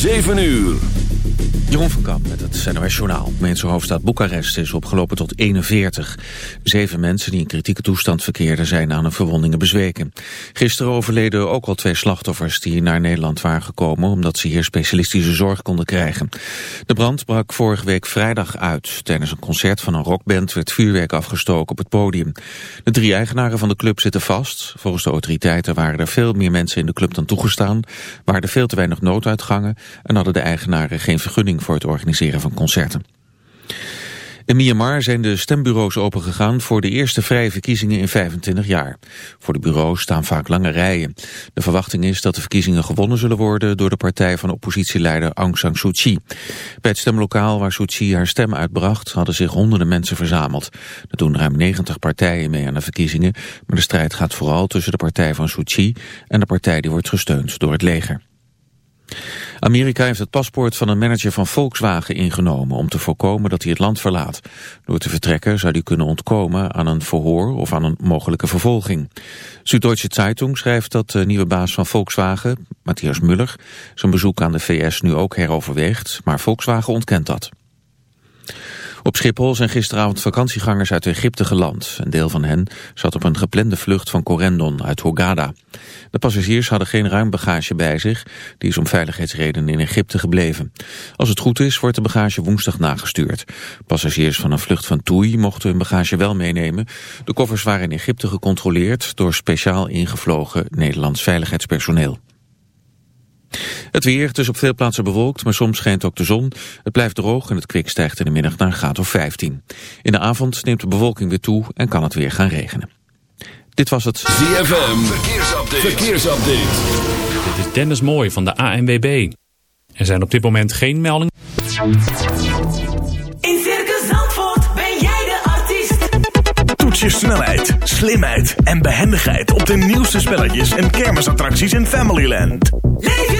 7 uur. Jeroen van Kamp met het NOS Journaal. hoofdstad Boekarest is opgelopen tot 41. Zeven mensen die in kritieke toestand verkeerden zijn aan hun verwondingen bezweken. Gisteren overleden ook al twee slachtoffers die naar Nederland waren gekomen... omdat ze hier specialistische zorg konden krijgen. De brand brak vorige week vrijdag uit. Tijdens een concert van een rockband werd vuurwerk afgestoken op het podium. De drie eigenaren van de club zitten vast. Volgens de autoriteiten waren er veel meer mensen in de club dan toegestaan... waren er veel te weinig nooduitgangen... en hadden de eigenaren geen vergunning voor het organiseren van concerten. In Myanmar zijn de stembureaus opengegaan voor de eerste vrije verkiezingen in 25 jaar. Voor de bureaus staan vaak lange rijen. De verwachting is dat de verkiezingen gewonnen zullen worden door de partij van oppositieleider Aung San Suu Kyi. Bij het stemlokaal waar Suu Kyi haar stem uitbracht hadden zich honderden mensen verzameld. Er doen ruim 90 partijen mee aan de verkiezingen, maar de strijd gaat vooral tussen de partij van Suu Kyi en de partij die wordt gesteund door het leger. Amerika heeft het paspoort van een manager van Volkswagen ingenomen om te voorkomen dat hij het land verlaat. Door te vertrekken zou hij kunnen ontkomen aan een verhoor of aan een mogelijke vervolging. Süddeutsche Zeitung schrijft dat de nieuwe baas van Volkswagen, Matthias Müller, zijn bezoek aan de VS nu ook heroverweegt, maar Volkswagen ontkent dat. Op Schiphol zijn gisteravond vakantiegangers uit Egypte geland. Een deel van hen zat op een geplande vlucht van Corendon uit Hurghada. De passagiers hadden geen ruim bagage bij zich. Die is om veiligheidsredenen in Egypte gebleven. Als het goed is, wordt de bagage woensdag nagestuurd. Passagiers van een vlucht van Toei mochten hun bagage wel meenemen. De koffers waren in Egypte gecontroleerd door speciaal ingevlogen Nederlands veiligheidspersoneel. Het weer, het is op veel plaatsen bewolkt, maar soms schijnt ook de zon. Het blijft droog en het kwik stijgt in de middag naar een graad of 15. In de avond neemt de bewolking weer toe en kan het weer gaan regenen. Dit was het ZFM Verkeersupdate. Verkeersupdate. Dit is Dennis Mooi van de ANWB. Er zijn op dit moment geen meldingen. In Circus Zandvoort ben jij de artiest. Toets je snelheid, slimheid en behendigheid op de nieuwste spelletjes en kermisattracties in Familyland. Leef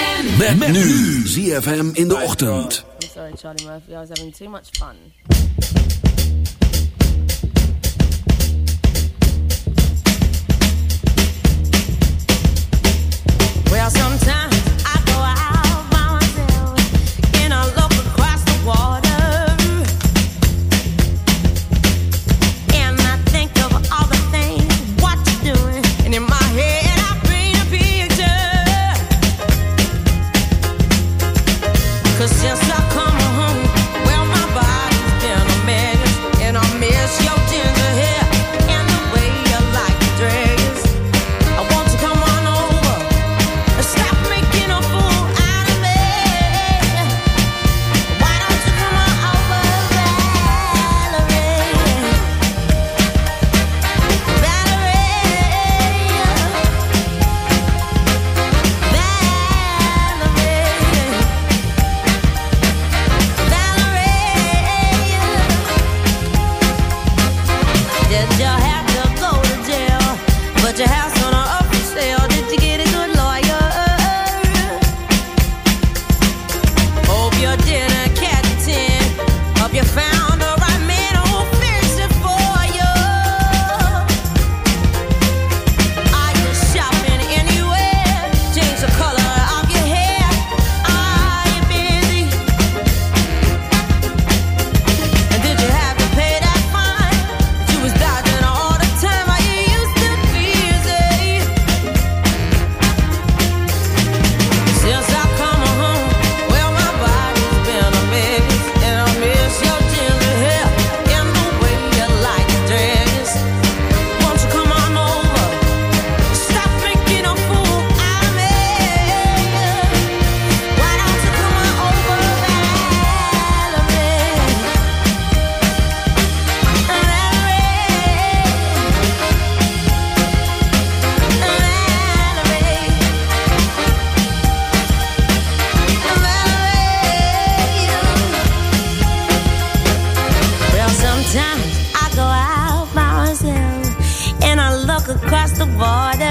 Met, nu. ZFM in de ochtend. I'm sorry, Charlie Murphy. I was having too much fun. Well, sometimes the water.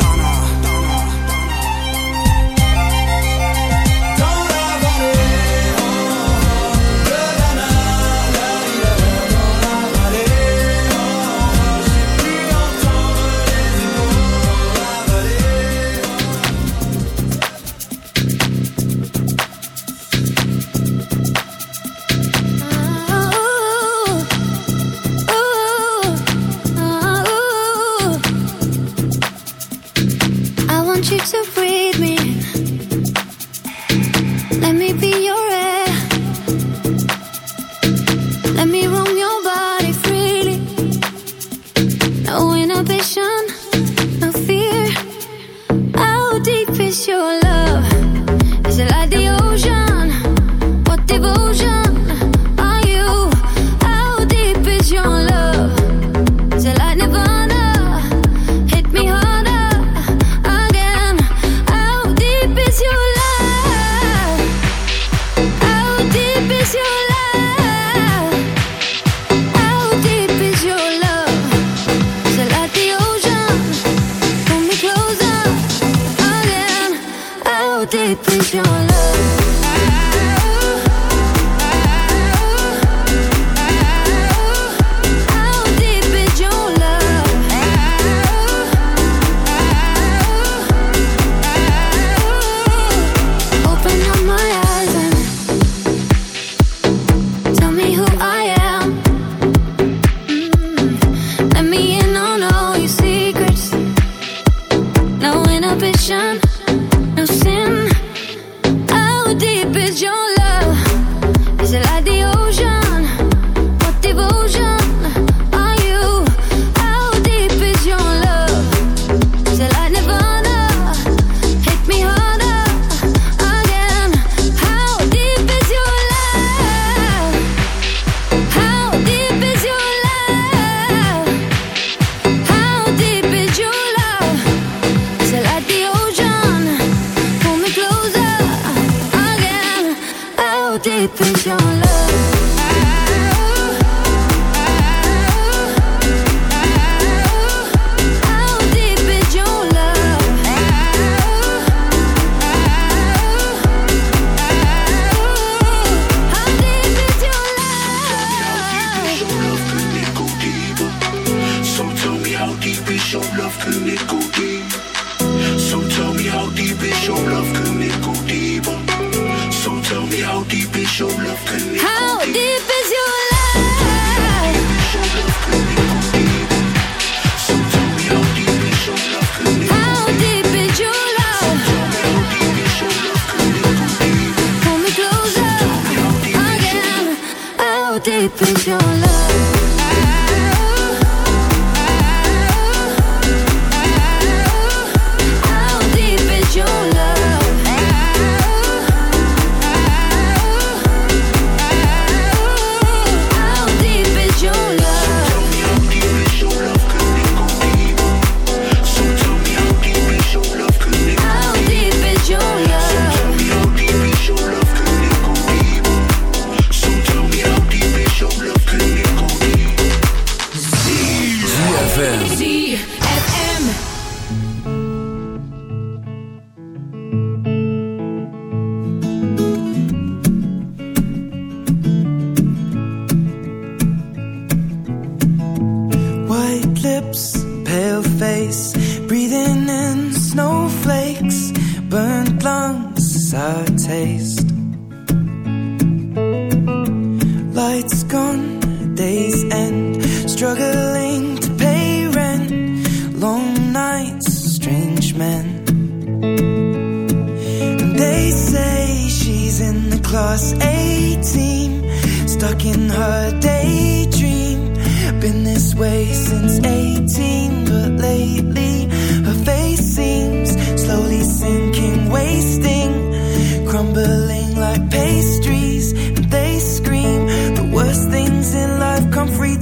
your love? Can it go deep? So tell me how deep is your love? Can it go deeper? So tell me how deep is your love? Can it how deep? is your love? deep is your